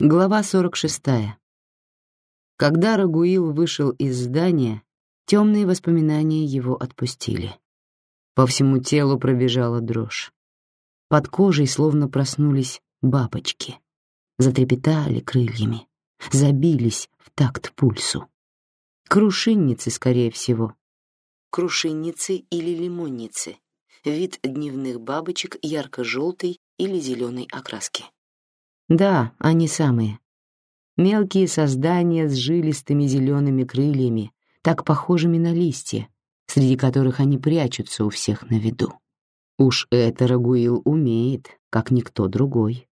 Глава 46. Когда Рагуил вышел из здания, темные воспоминания его отпустили. По всему телу пробежала дрожь. Под кожей словно проснулись бабочки. Затрепетали крыльями, забились в такт пульсу. Крушинницы, скорее всего. Крушинницы или лимонницы. Вид дневных бабочек ярко-желтой или зеленой окраски. Да, они самые. Мелкие создания с жилистыми зелеными крыльями, так похожими на листья, среди которых они прячутся у всех на виду. Уж это Рагуил умеет, как никто другой.